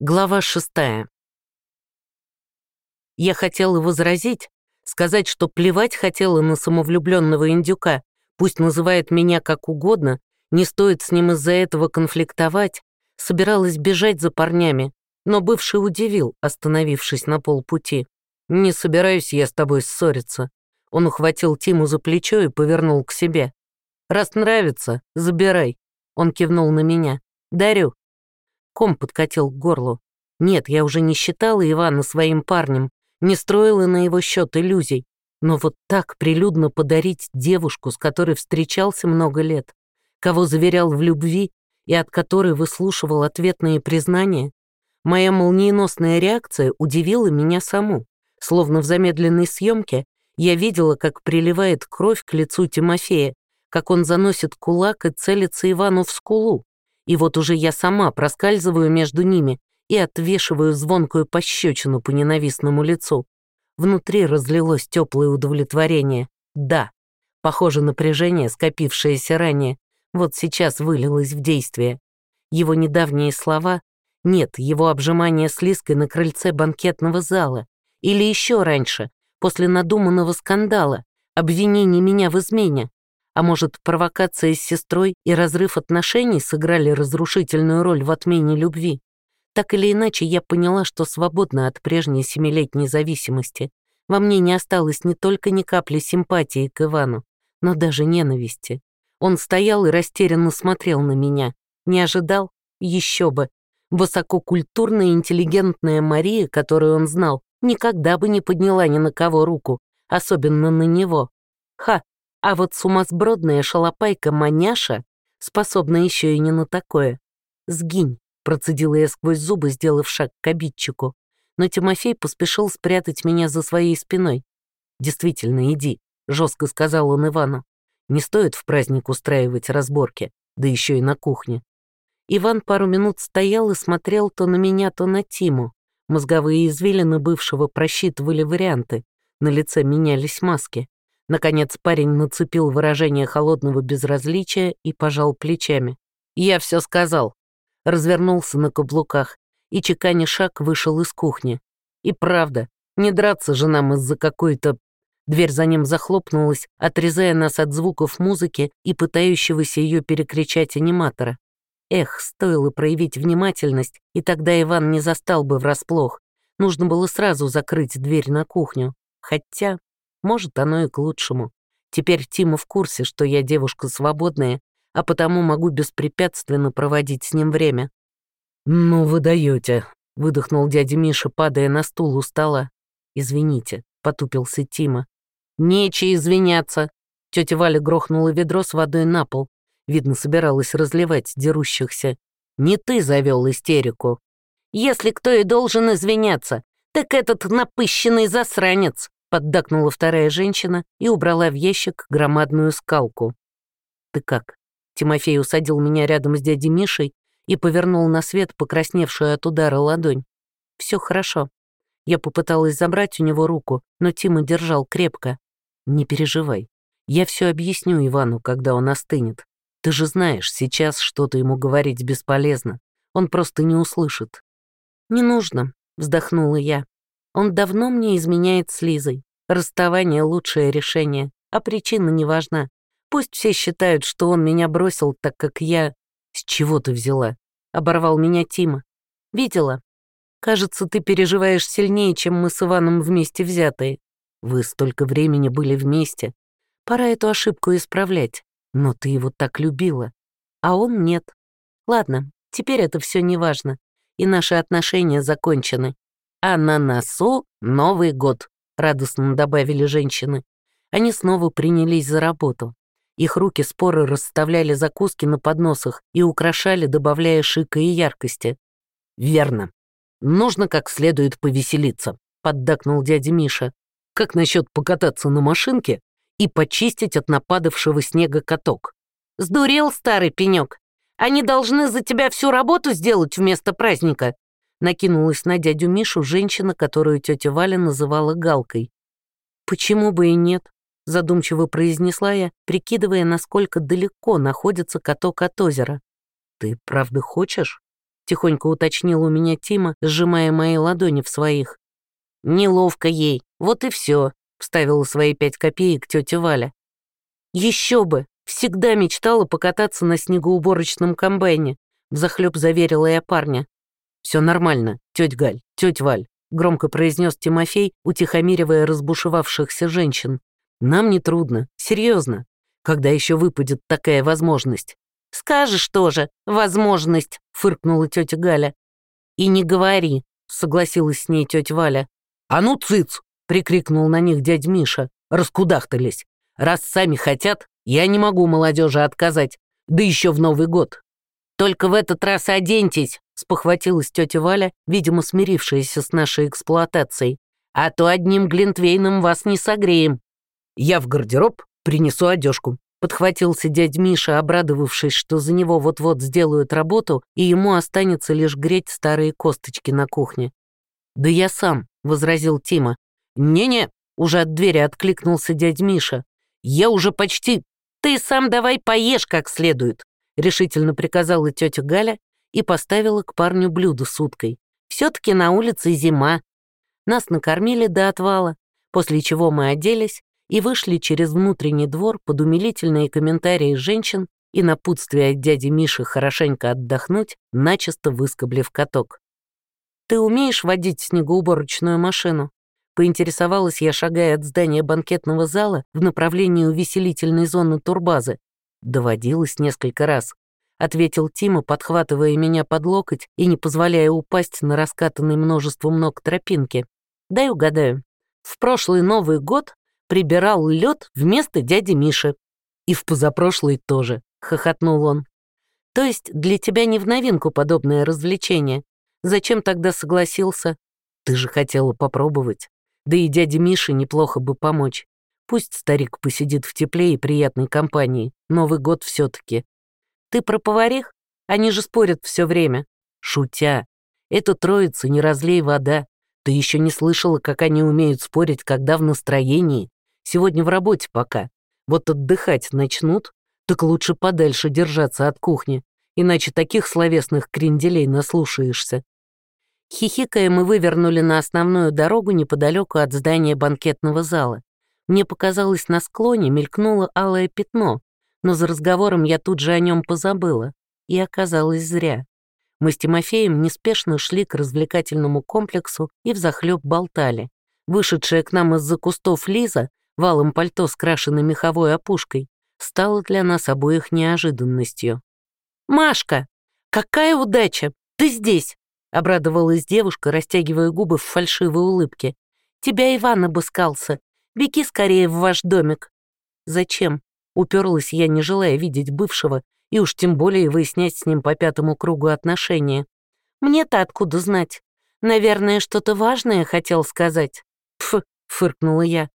Глава шестая. Я хотела возразить, сказать, что плевать хотела на самовлюбленного индюка, пусть называет меня как угодно, не стоит с ним из-за этого конфликтовать, собиралась бежать за парнями, но бывший удивил, остановившись на полпути. «Не собираюсь я с тобой ссориться». Он ухватил Тиму за плечо и повернул к себе. «Раз нравится, забирай». Он кивнул на меня. «Дарю». Ком подкатил к горлу. Нет, я уже не считала Ивана своим парнем, не строила на его счет иллюзий. Но вот так прилюдно подарить девушку, с которой встречался много лет, кого заверял в любви и от которой выслушивал ответные признания, моя молниеносная реакция удивила меня саму. Словно в замедленной съемке я видела, как приливает кровь к лицу Тимофея, как он заносит кулак и целится Ивану в скулу. И вот уже я сама проскальзываю между ними и отвешиваю звонкую пощечину по ненавистному лицу. Внутри разлилось теплое удовлетворение. Да, похоже, напряжение, скопившееся ранее, вот сейчас вылилось в действие. Его недавние слова — нет, его обжимание с Лиской на крыльце банкетного зала. Или еще раньше, после надуманного скандала, обвинение меня в измене. А может, провокация с сестрой и разрыв отношений сыграли разрушительную роль в отмене любви? Так или иначе, я поняла, что свободна от прежней семилетней зависимости. Во мне не осталось не только ни капли симпатии к Ивану, но даже ненависти. Он стоял и растерянно смотрел на меня. Не ожидал? Еще бы. Высококультурная и интеллигентная Мария, которую он знал, никогда бы не подняла ни на кого руку, особенно на него. Ха, а вот сумасбродная шалопайка маняша способна еще и не на такое. «Сгинь», — процедила я сквозь зубы, сделав шаг к обидчику. Но Тимофей поспешил спрятать меня за своей спиной. «Действительно, иди», — жестко сказал он Ивану. «Не стоит в праздник устраивать разборки, да еще и на кухне». Иван пару минут стоял и смотрел то на меня, то на Тиму. Мозговые извилины бывшего просчитывали варианты, на лице менялись маски. Наконец парень нацепил выражение холодного безразличия и пожал плечами. «Я все сказал». Развернулся на каблуках и, чеканя шаг, вышел из кухни. И правда, не драться же нам из-за какой-то... Дверь за ним захлопнулась, отрезая нас от звуков музыки и пытающегося ее перекричать аниматора. Эх, стоило проявить внимательность, и тогда Иван не застал бы врасплох. Нужно было сразу закрыть дверь на кухню. Хотя... Может, оно и к лучшему. Теперь Тима в курсе, что я девушка свободная, а потому могу беспрепятственно проводить с ним время. «Ну вы даете», — выдохнул дядя Миша, падая на стул у стола. «Извините», — потупился Тима. «Нече извиняться». Тетя Валя грохнула ведро с водой на пол. Видно, собиралась разливать дерущихся. «Не ты завел истерику». «Если кто и должен извиняться, так этот напыщенный засранец», поддакнула вторая женщина и убрала в ящик громадную скалку. «Ты как?» Тимофей усадил меня рядом с дядей Мишей и повернул на свет покрасневшую от удара ладонь. Все хорошо». Я попыталась забрать у него руку, но Тима держал крепко. «Не переживай. Я все объясню Ивану, когда он остынет. Ты же знаешь, сейчас что-то ему говорить бесполезно. Он просто не услышит». «Не нужно», — вздохнула я. Он давно мне изменяет с Лизой. Расставание — лучшее решение, а причина не важна. Пусть все считают, что он меня бросил, так как я... С чего ты взяла? Оборвал меня Тима. Видела? Кажется, ты переживаешь сильнее, чем мы с Иваном вместе взятые. Вы столько времени были вместе. Пора эту ошибку исправлять. Но ты его так любила. А он нет. Ладно, теперь это все не важно. И наши отношения закончены. А на носу Новый год, радостно добавили женщины. Они снова принялись за работу. Их руки споры расставляли закуски на подносах и украшали, добавляя шика и яркости. «Верно. Нужно как следует повеселиться», — поддакнул дядя Миша. «Как насчет покататься на машинке и почистить от нападавшего снега каток?» «Сдурел старый пенек. Они должны за тебя всю работу сделать вместо праздника», Накинулась на дядю Мишу женщина, которую тетя Валя называла Галкой. «Почему бы и нет?» — задумчиво произнесла я, прикидывая, насколько далеко находится каток от озера. «Ты правда хочешь?» тихонько уточнил у меня Тима, сжимая мои ладони в своих. «Неловко ей, вот и все», — вставила свои пять копеек тетя Валя. «Еще бы! Всегда мечтала покататься на снегоуборочном комбайне», — взахлеб заверила я парня. Все нормально, тетя Галь, тетя Валь», — громко произнес Тимофей, утихомиривая разбушевавшихся женщин. «Нам не трудно, серьезно. Когда еще выпадет такая возможность?» «Скажешь тоже, возможность», — фыркнула тетя Галя. «И не говори», — согласилась с ней тетя Валя. «А ну, цыц!» — прикрикнул на них дядь Миша. «Раскудахтались. Раз сами хотят, я не могу молодежи отказать, да еще в Новый год». «Только в этот раз оденьтесь», — спохватилась тетя Валя, видимо, смирившаяся с нашей эксплуатацией. «А то одним глинтвейном вас не согреем». «Я в гардероб принесу одежку», Подхватился дядь Миша, обрадовавшись, что за него вот-вот сделают работу, и ему останется лишь греть старые косточки на кухне. «Да я сам», — возразил Тима. «Не-не», — уже от двери откликнулся дядь Миша. «Я уже почти...» «Ты сам давай поешь как следует», — решительно приказала тетя Галя и поставила к парню блюдо с уткой. «Все-таки на улице зима». Нас накормили до отвала, после чего мы оделись и вышли через внутренний двор под умилительные комментарии женщин и напутствие от дяди Миши хорошенько отдохнуть, начисто выскоблив каток. «Ты умеешь водить снегоуборочную машину?» Поинтересовалась я, шагая от здания банкетного зала в направлении увеселительной зоны турбазы. Доводилось несколько раз. Ответил Тима, подхватывая меня под локоть и не позволяя упасть на раскатанный множеством ног тропинки. Дай угадаю. В прошлый Новый год прибирал лед вместо дяди Миши. И в позапрошлый тоже, хохотнул он. То есть для тебя не в новинку подобное развлечение. Зачем тогда согласился? Ты же хотела попробовать. Да и дяде Мише неплохо бы помочь. Пусть старик посидит в тепле и приятной компании. Новый год все таки Ты про поварих? Они же спорят все время. Шутя. Это троица, не разлей вода. Ты еще не слышала, как они умеют спорить, когда в настроении. Сегодня в работе пока. Вот отдыхать начнут, так лучше подальше держаться от кухни, иначе таких словесных кренделей наслушаешься. Хихикая, мы вывернули на основную дорогу неподалеку от здания банкетного зала. Мне показалось, на склоне мелькнуло алое пятно, но за разговором я тут же о нем позабыла. И оказалось зря. Мы с Тимофеем неспешно шли к развлекательному комплексу и взахлеб болтали. Вышедшая к нам из-за кустов Лиза валом пальто с крашенной меховой опушкой, стало для нас обоих неожиданностью. «Машка, какая удача! Ты здесь!» — обрадовалась девушка, растягивая губы в фальшивой улыбке. «Тебя Иван обыскался. Беги скорее в ваш домик». «Зачем?» — уперлась я, не желая видеть бывшего, и уж тем более выяснять с ним по пятому кругу отношения. «Мне-то откуда знать? Наверное, что-то важное хотел сказать». «Пф», — фыркнула я.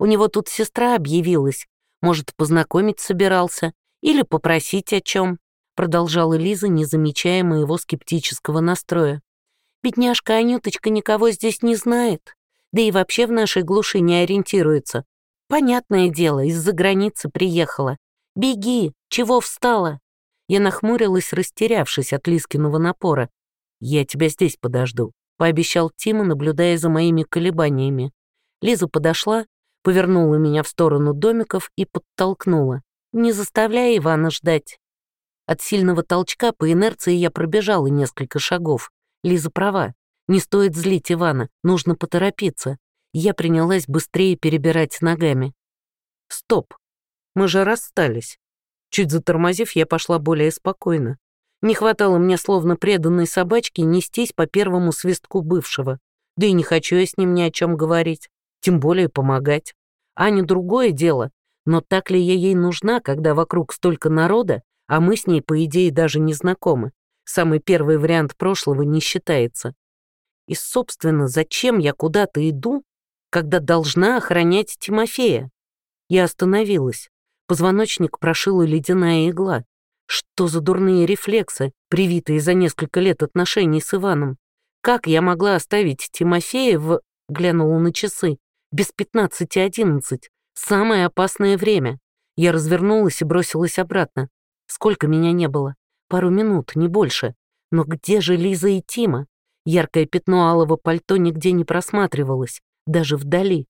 У него тут сестра объявилась. Может, познакомить собирался или попросить о чем, продолжала Лиза, не замечая моего скептического настроя. Бедняжка Анюточка никого здесь не знает, да и вообще в нашей глуши не ориентируется. Понятное дело, из-за границы приехала. Беги, чего встала? Я нахмурилась, растерявшись от Лискиного напора. «Я тебя здесь подожду», — пообещал Тима, наблюдая за моими колебаниями. Лиза подошла повернула меня в сторону домиков и подтолкнула. «Не заставляй Ивана ждать». От сильного толчка по инерции я пробежала несколько шагов. Лиза права. Не стоит злить Ивана, нужно поторопиться. Я принялась быстрее перебирать ногами. Стоп. Мы же расстались. Чуть затормозив, я пошла более спокойно. Не хватало мне, словно преданной собачке, нестись по первому свистку бывшего. Да и не хочу я с ним ни о чем говорить тем более помогать. Аня другое дело, но так ли я ей нужна, когда вокруг столько народа, а мы с ней, по идее, даже не знакомы? Самый первый вариант прошлого не считается. И, собственно, зачем я куда-то иду, когда должна охранять Тимофея? Я остановилась. Позвоночник прошила ледяная игла. Что за дурные рефлексы, привитые за несколько лет отношений с Иваном? Как я могла оставить Тимофея в... Глянула на часы без пятнадцати одиннадцать. Самое опасное время. Я развернулась и бросилась обратно. Сколько меня не было? Пару минут, не больше. Но где же Лиза и Тима? Яркое пятно алого пальто нигде не просматривалось, даже вдали.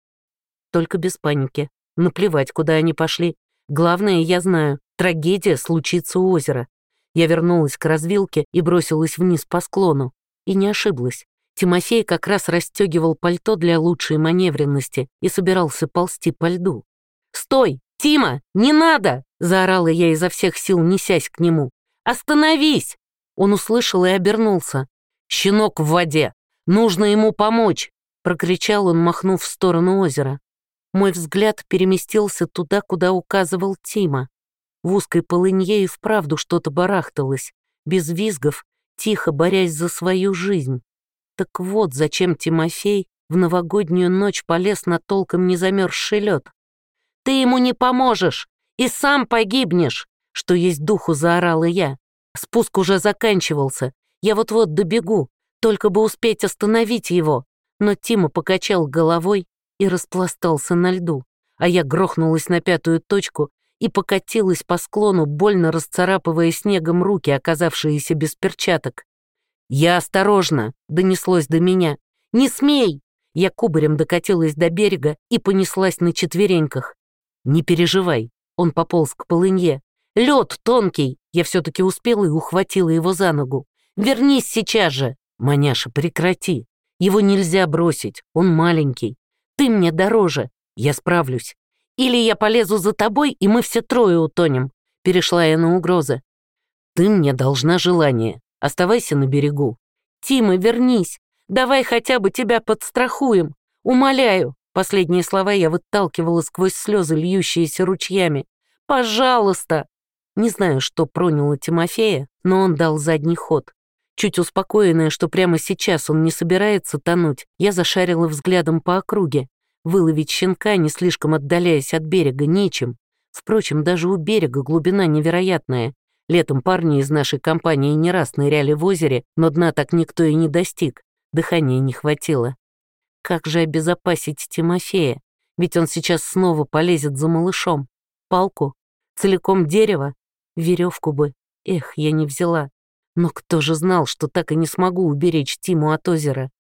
Только без паники. Наплевать, куда они пошли. Главное, я знаю, трагедия случится у озера. Я вернулась к развилке и бросилась вниз по склону. И не ошиблась. Тимофей как раз расстегивал пальто для лучшей маневренности и собирался ползти по льду. «Стой! Тима! Не надо!» — заорала я изо всех сил, несясь к нему. «Остановись!» Он услышал и обернулся. «Щенок в воде! Нужно ему помочь!» — прокричал он, махнув в сторону озера. Мой взгляд переместился туда, куда указывал Тима. В узкой полынье и вправду что-то барахталось, без визгов, тихо борясь за свою жизнь. Так вот, зачем Тимофей в новогоднюю ночь полез на толком не замерзший лед. «Ты ему не поможешь и сам погибнешь!» Что есть духу, заорала я. Спуск уже заканчивался. Я вот-вот добегу, только бы успеть остановить его. Но Тима покачал головой и распластался на льду, а я грохнулась на пятую точку и покатилась по склону, больно расцарапывая снегом руки, оказавшиеся без перчаток. «Я осторожно!» — донеслось до меня. «Не смей!» Я кубарем докатилась до берега и понеслась на четвереньках. «Не переживай!» — он пополз к полынье. «Лед тонкий!» Я все-таки успела и ухватила его за ногу. «Вернись сейчас же!» «Маняша, прекрати! Его нельзя бросить, он маленький. Ты мне дороже, я справлюсь. Или я полезу за тобой, и мы все трое утонем», — перешла я на угрозы. «Ты мне должна желание. Оставайся на берегу». «Тима, вернись. Давай хотя бы тебя подстрахуем. Умоляю». Последние слова я выталкивала сквозь слезы, льющиеся ручьями. «Пожалуйста!» Не знаю, что проняло Тимофея, но он дал задний ход. Чуть успокоенная, что прямо сейчас он не собирается тонуть, я зашарила взглядом по округе. Выловить щенка, не слишком отдаляясь от берега, нечем. Впрочем, даже у берега глубина невероятная. Летом парни из нашей компании не раз ныряли в озере, но дна так никто и не достиг. Дыхания не хватило. Как же обезопасить Тимофея? Ведь он сейчас снова полезет за малышом. Палку? Целиком дерево? Веревку бы. Эх, я не взяла. Но кто же знал, что так и не смогу уберечь Тиму от озера?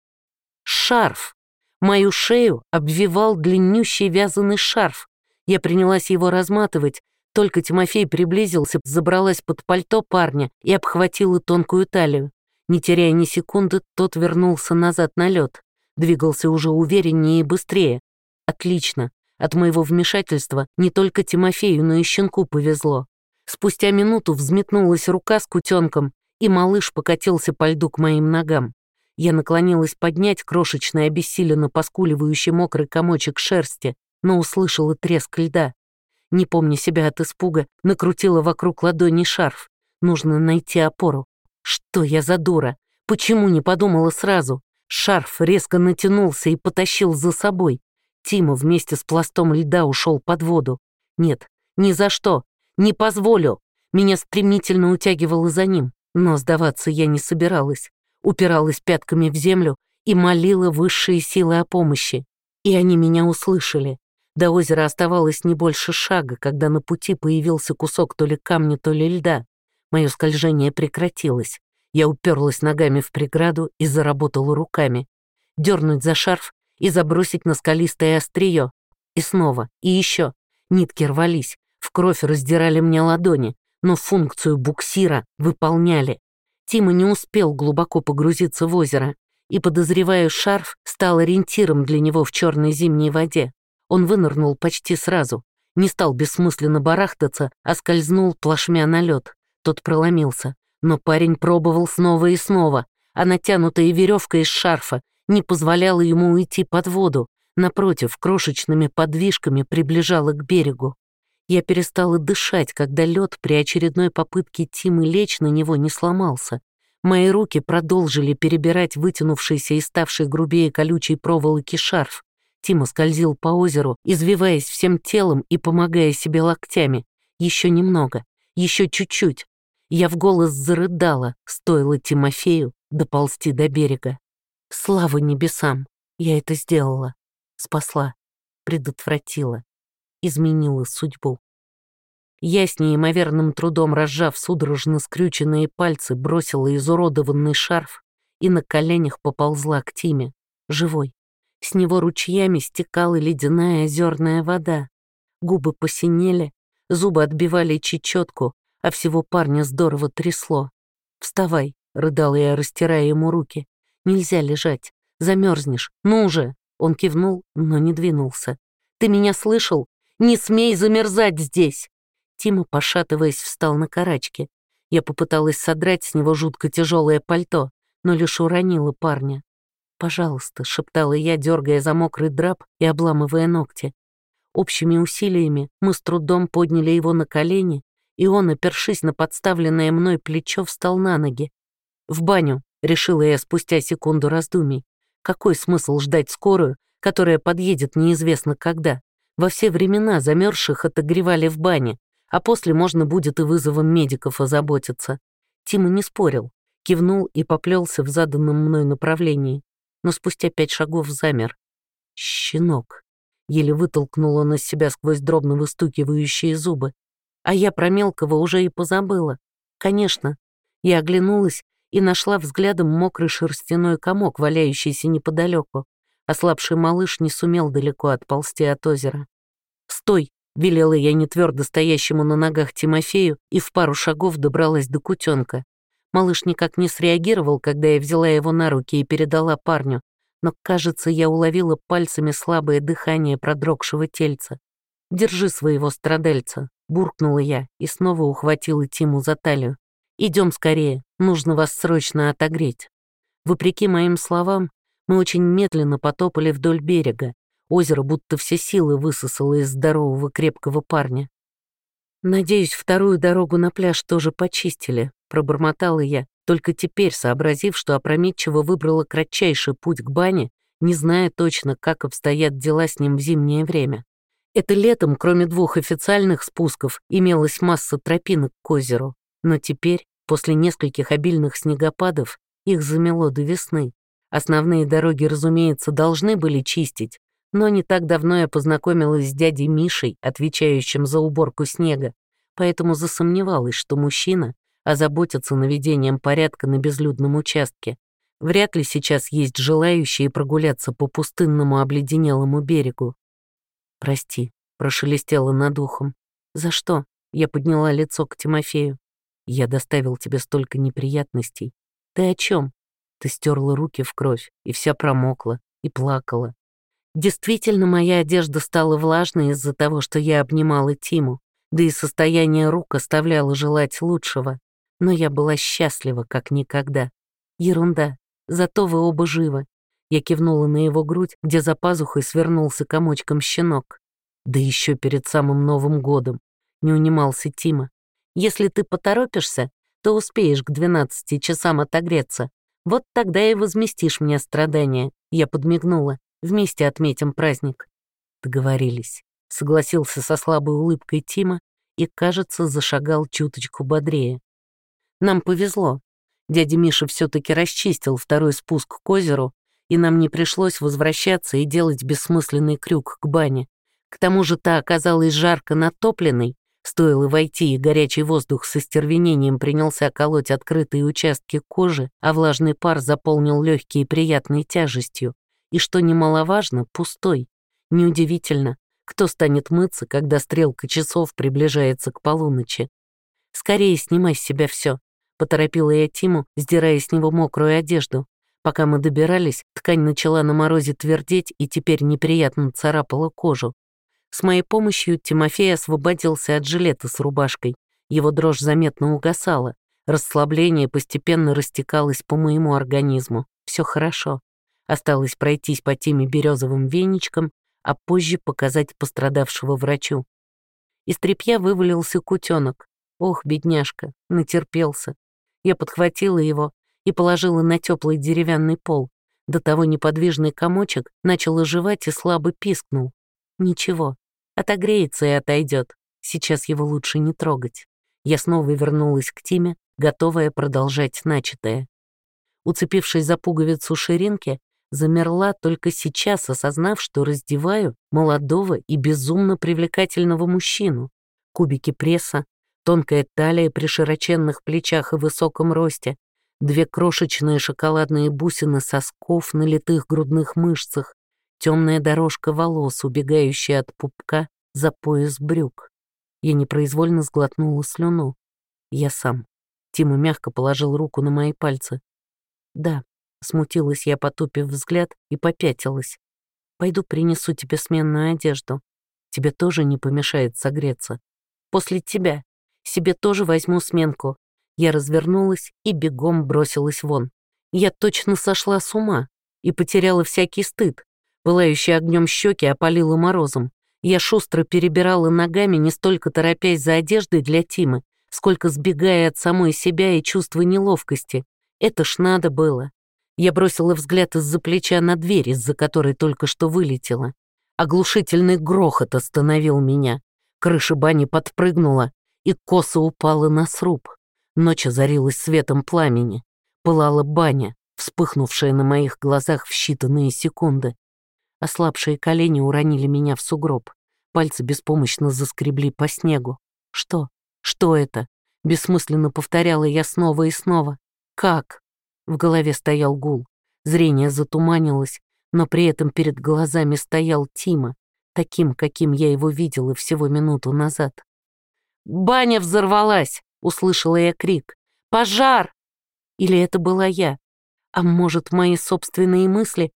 Шарф! Мою шею обвивал длиннющий вязаный шарф. Я принялась его разматывать, только Тимофей приблизился, забралась под пальто парня и обхватила тонкую талию. Не теряя ни секунды, тот вернулся назад на лед. Двигался уже увереннее и быстрее. Отлично. От моего вмешательства не только Тимофею, но и щенку повезло. Спустя минуту взметнулась рука с кутенком, и малыш покатился по льду к моим ногам. Я наклонилась поднять крошечный, обессиленно поскуливающий мокрый комочек шерсти, но услышала треск льда. Не помня себя от испуга, накрутила вокруг ладони шарф. Нужно найти опору. Что я за дура? Почему не подумала сразу? Шарф резко натянулся и потащил за собой. Тима вместе с пластом льда ушел под воду. Нет, ни за что. Не позволю. Меня стремительно утягивало за ним. Но сдаваться я не собиралась, упиралась пятками в землю и молила высшие силы о помощи. И они меня услышали. До озера оставалось не больше шага, когда на пути появился кусок то ли камня, то ли льда. Мое скольжение прекратилось. Я уперлась ногами в преграду и заработала руками. Дернуть за шарф и забросить на скалистое острие. И снова, и еще. Нитки рвались, в кровь раздирали мне ладони но функцию буксира выполняли. Тима не успел глубоко погрузиться в озеро, и, подозревая, шарф стал ориентиром для него в черной зимней воде. Он вынырнул почти сразу, не стал бессмысленно барахтаться, а скользнул плашмя на лед. Тот проломился, но парень пробовал снова и снова, а натянутая веревка из шарфа не позволяла ему уйти под воду, напротив, крошечными подвижками приближала к берегу. Я перестала дышать, когда лед при очередной попытке Тимы лечь на него не сломался. Мои руки продолжили перебирать вытянувшийся и ставший грубее колючей проволоки шарф. Тима скользил по озеру, извиваясь всем телом и помогая себе локтями. Еще немного, еще чуть-чуть. Я в голос зарыдала, стоило Тимофею доползти до берега. Слава небесам, я это сделала. Спасла, предотвратила изменила судьбу. Я с неимоверным трудом разжав судорожно скрюченные пальцы, бросила изуродованный шарф и на коленях поползла к Тиме, живой. С него ручьями стекала ледяная озерная вода. Губы посинели, зубы отбивали чечетку, а всего парня здорово трясло. «Вставай», — рыдала я, растирая ему руки. «Нельзя лежать, замерзнешь, ну уже!» Он кивнул, но не двинулся. «Ты меня слышал? Не смей замерзать здесь!» Тима, пошатываясь, встал на карачки. Я попыталась содрать с него жутко тяжелое пальто, но лишь уронила парня. «Пожалуйста», — шептала я, дергая за мокрый драп и обламывая ногти. Общими усилиями мы с трудом подняли его на колени, и он, опершись на подставленное мной плечо, встал на ноги. «В баню», — решила я спустя секунду раздумий. «Какой смысл ждать скорую, которая подъедет неизвестно когда? Во все времена замерзших отогревали в бане, а после можно будет и вызовом медиков озаботиться». Тима не спорил, кивнул и поплелся в заданном мной направлении, но спустя пять шагов замер. «Щенок!» — еле вытолкнул он себя сквозь дробно выстукивающие зубы. А я про мелкого уже и позабыла. Конечно. Я оглянулась и нашла взглядом мокрый шерстяной комок, валяющийся неподалеку. Ослабший малыш не сумел далеко отползти от озера. «Стой!» — велела я нетвердо стоящему на ногах Тимофею и в пару шагов добралась до кутенка. Малыш никак не среагировал, когда я взяла его на руки и передала парню, но, кажется, я уловила пальцами слабое дыхание продрогшего тельца. «Держи своего страдальца», — буркнула я и снова ухватила Тиму за талию. «Идем скорее, нужно вас срочно отогреть». Вопреки моим словам, мы очень медленно потопали вдоль берега. Озеро будто все силы высосало из здорового крепкого парня. «Надеюсь, вторую дорогу на пляж тоже почистили», — пробормотала я, только теперь сообразив, что опрометчиво выбрала кратчайший путь к бане, не зная точно, как обстоят дела с ним в зимнее время. Это летом, кроме двух официальных спусков, имелась масса тропинок к озеру, но теперь, после нескольких обильных снегопадов, их замело до весны. Основные дороги, разумеется, должны были чистить, но не так давно я познакомилась с дядей Мишей, отвечающим за уборку снега, поэтому засомневалась, что мужчина озаботится наведением порядка на безлюдном участке. Вряд ли сейчас есть желающие прогуляться по пустынному обледенелому берегу. «Прости», — прошелестела над ухом. «За что?» — я подняла лицо к Тимофею. «Я доставил тебе столько неприятностей. Ты о чем? Ты стерла руки в кровь, и вся промокла, и плакала. Действительно, моя одежда стала влажной из-за того, что я обнимала Тиму, да и состояние рук оставляло желать лучшего. Но я была счастлива, как никогда. Ерунда, зато вы оба живы. Я кивнула на его грудь, где за пазухой свернулся комочком щенок. Да еще перед самым Новым годом. Не унимался Тима. Если ты поторопишься, то успеешь к 12 часам отогреться. Вот тогда и возместишь мне страдания. Я подмигнула. Вместе отметим праздник». Договорились. Согласился со слабой улыбкой Тима и, кажется, зашагал чуточку бодрее. Нам повезло. Дядя Миша все таки расчистил второй спуск к озеру, и нам не пришлось возвращаться и делать бессмысленный крюк к бане. К тому же та оказалась жарко натопленной, стоило войти, и горячий воздух со стервенением принялся колоть открытые участки кожи, а влажный пар заполнил легкие приятной тяжестью и, что немаловажно, пустой. Неудивительно, кто станет мыться, когда стрелка часов приближается к полуночи. «Скорее снимай с себя все, поторопила я Тиму, сдирая с него мокрую одежду. Пока мы добирались, ткань начала на морозе твердеть и теперь неприятно царапала кожу. С моей помощью Тимофей освободился от жилета с рубашкой. Его дрожь заметно угасала. Расслабление постепенно растекалось по моему организму. Все хорошо. Осталось пройтись по теме березовым веничкам, а позже показать пострадавшего врачу. Из тряпья вывалился кутенок. Ох, бедняжка, натерпелся. Я подхватила его и положила на теплый деревянный пол. До того неподвижный комочек начал оживать и слабо пискнул. Ничего, отогреется и отойдет. Сейчас его лучше не трогать. Я снова вернулась к Тиме, готовая продолжать начатое. Уцепившись за пуговицу ширинки, замерла только сейчас, осознав, что раздеваю молодого и безумно привлекательного мужчину. кубики пресса, тонкая талия при широченных плечах и высоком росте, две крошечные шоколадные бусины сосков на литых грудных мышцах, темная дорожка волос, убегающая от пупка за пояс брюк. Я непроизвольно сглотнула слюну. Я сам. Тима мягко положил руку на мои пальцы. «Да», — смутилась я, потупив взгляд, и попятилась. «Пойду принесу тебе сменную одежду. Тебе тоже не помешает согреться. После тебя. Себе тоже возьму сменку». Я развернулась и бегом бросилась вон. Я точно сошла с ума и потеряла всякий стыд. Пылающие огнем щеки опалила морозом. Я шустро перебирала ногами, не столько торопясь за одеждой для Тимы, сколько сбегая от самой себя и чувства неловкости. Это ж надо было. Я бросила взгляд из-за плеча на дверь, из-за которой только что вылетела. Оглушительный грохот остановил меня. Крыша бани подпрыгнула, и косо упала на сруб. Ночь озарилась светом пламени. Пылала баня, вспыхнувшая на моих глазах в считанные секунды. Ослабшие колени уронили меня в сугроб. Пальцы беспомощно заскребли по снегу. Что? Что это? Бессмысленно повторяла я снова и снова. Как? В голове стоял гул. Зрение затуманилось, но при этом перед глазами стоял Тима, таким, каким я его видела всего минуту назад. «Баня взорвалась!» — услышала я крик. «Пожар!» Или это была я? А может, мои собственные мысли?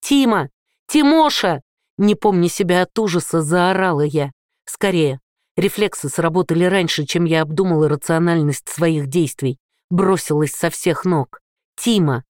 «Тима! «Тимоша!» Не помня себя от ужаса, заорала я. «Скорее!» Рефлексы сработали раньше, чем я обдумала рациональность своих действий. Бросилась со всех ног. «Тима!»